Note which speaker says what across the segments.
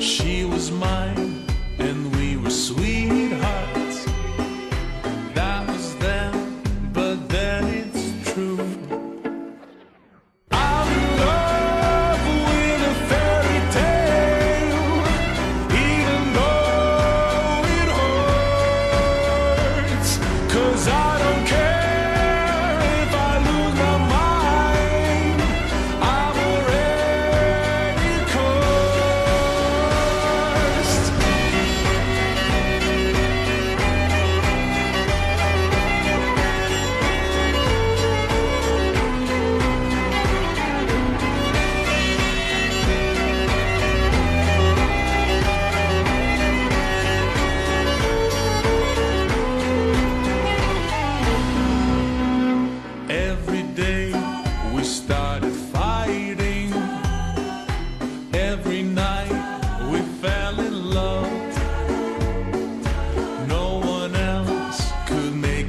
Speaker 1: She was mine, and we were sweethearts. That was then, but then it's true. I'm in love with a fairy tale, even though it hurts. Cause I don't care.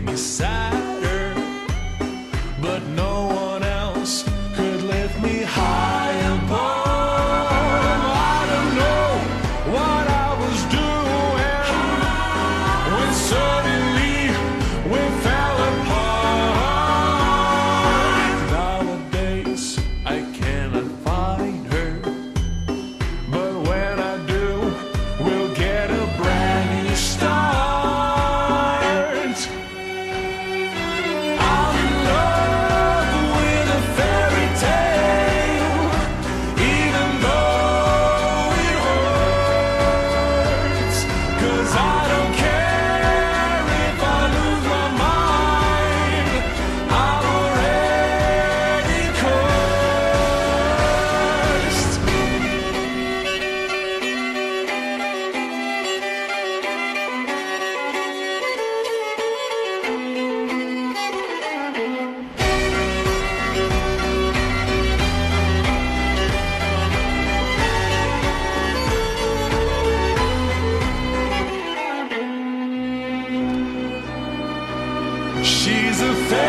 Speaker 1: me sad. She's a fan.